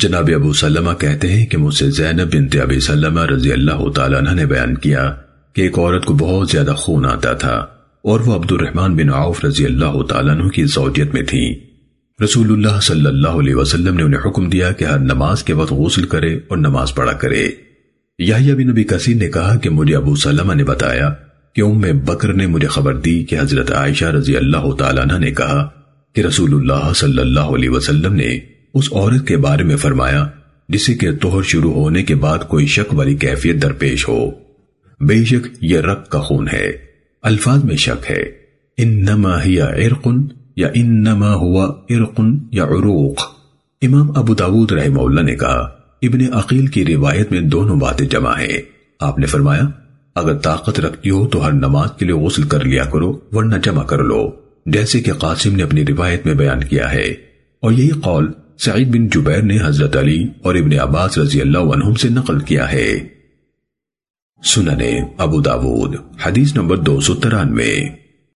جناب ابو سلمہ کہتے ہیں کہ مجھ سے زینب بنت ابی سلمہ رضی اللہ تعالیٰ عنہ نے بیان کیا کہ ایک عورت کو بہت زیادہ خون آتا تھا اور وہ عبد الرحمن بن عوف رضی اللہ تعالیٰ عنہ کی زوجیت میں تھی۔ رسول اللہ صلی اللہ علیہ وسلم نے انہیں حکم دیا کہ ہر نماز کے وقت غسل کرے اور نماز پڑھا کرے۔ یحییٰ بن نبی کثیر نے کہا کہ مجھے ابو سلمہ نے بتایا کہ ام بکر نے مجھے خبر دی کہ حضرت عائشہ رضی اللہ تعالیٰ عنہ نے کہا کہ رسول اللہ صلی اللہ علیہ وسلم نے اس عورت کے بارے میں فرمایا، جسے کہ توہر شروع ہونے کے بعد کوئی شک والی کیفیت درپیش ہو۔ بے شک یہ رق کا خون ہے۔ الفاظ میں شک ہے۔ انما ہی عرق یا انما ہوا عرق یا عروق۔ امام ابو داود رحمہ اللہ نے کہا، ابن عقیل کی روایت میں دونوں باتیں جمع ہیں۔ آپ نے فرمایا، اگر طاقت رکھتی ہو تو ہر نماز کے لیے غسل کر لیا کرو، ورنہ جمع کر لو۔ جیسے کہ قاسم نے اپنی روایت میں بیان کیا ہے۔ اور یہی قول سعید بن جبیر نے حضرت علی اور ابن عباس رضی اللہ عنہم سے نقل کیا ہے۔ سننے ابو داود، حدیث نمبر دو سو ترانوے۔